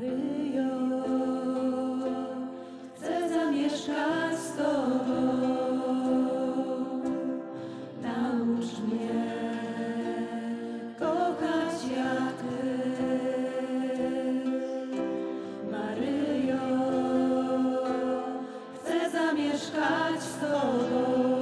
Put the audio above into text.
Maryjo, chcę zamieszkać z Tobą. Naucz mnie kochać jak Ty. Maryjo, chcę zamieszkać z Tobą.